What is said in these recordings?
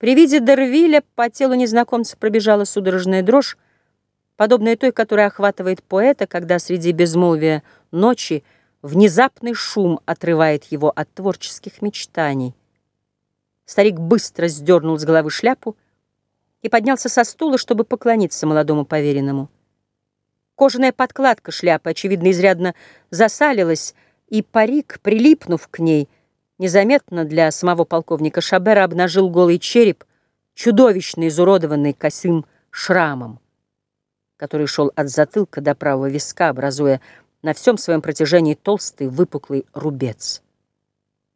При виде Дервиля по телу незнакомца пробежала судорожная дрожь, подобная той, которая охватывает поэта, когда среди безмолвия ночи внезапный шум отрывает его от творческих мечтаний. Старик быстро сдернул с головы шляпу и поднялся со стула, чтобы поклониться молодому поверенному. Кожаная подкладка шляпы, очевидно, изрядно засалилась, и парик, прилипнув к ней, — незаметно для самого полковника Шабера обнажил голый череп, чудовищно изуродованный косым шрамом, который шел от затылка до правого виска, образуя на всем своем протяжении толстый выпуклый рубец.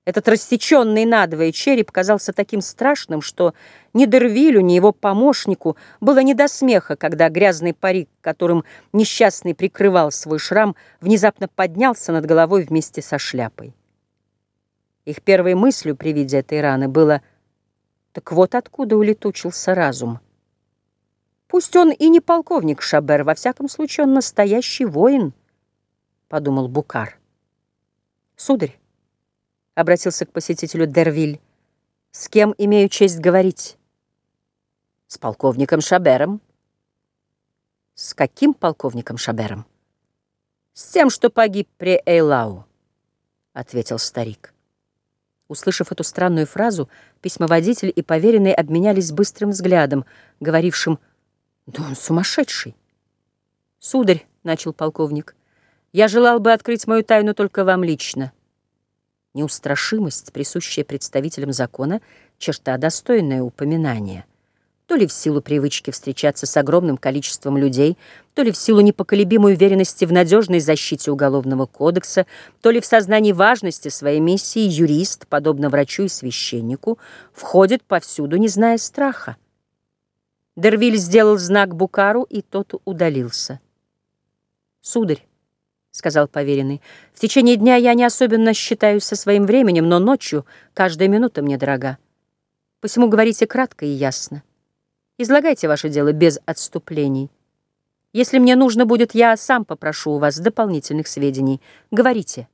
Этот рассеченный надвое череп казался таким страшным, что ни Дервилю, ни его помощнику было не до смеха, когда грязный парик, которым несчастный прикрывал свой шрам, внезапно поднялся над головой вместе со шляпой. Их первой мыслью при виде этой раны было «Так вот откуда улетучился разум». «Пусть он и не полковник Шабер, во всяком случае он настоящий воин», — подумал Букар. «Сударь», — обратился к посетителю Дервиль, — «с кем имею честь говорить?» «С полковником Шабером». «С каким полковником Шабером?» «С тем, что погиб при Эйлау», — ответил старик. Услышав эту странную фразу, письмоводитель и поверенный обменялись быстрым взглядом, говорившим «Да он сумасшедший!» «Сударь», — начал полковник, — «я желал бы открыть мою тайну только вам лично». Неустрашимость, присущая представителям закона, черта достойная упоминания — то ли в силу привычки встречаться с огромным количеством людей, то ли в силу непоколебимой уверенности в надежной защите Уголовного кодекса, то ли в сознании важности своей миссии юрист, подобно врачу и священнику, входит повсюду, не зная страха. Дервиль сделал знак Букару, и тот удалился. «Сударь», — сказал поверенный, — «в течение дня я не особенно считаюсь со своим временем, но ночью каждая минута мне дорога. Посему говорите кратко и ясно». Излагайте ваше дело без отступлений. Если мне нужно будет, я сам попрошу у вас дополнительных сведений. Говорите.